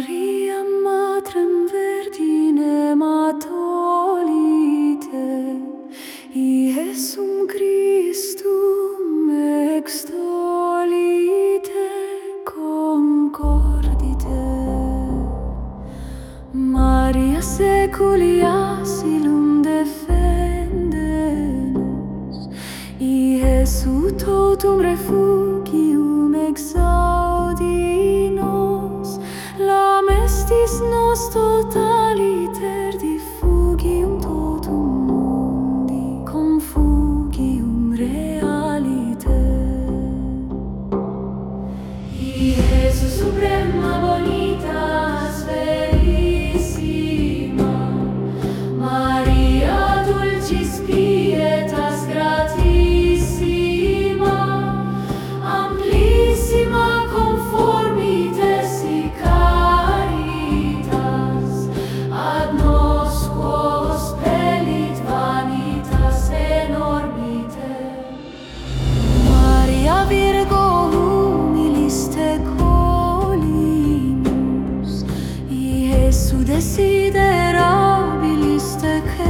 Maria Matrem Verdine Matolite, Iesum Christum extolite concordite. Maria seculi asilum defendenus, Iesu totum refugio, totaliter diffugium totum mundi confugium realite. Iesus suprema bonita Чудесі, де робили стеке.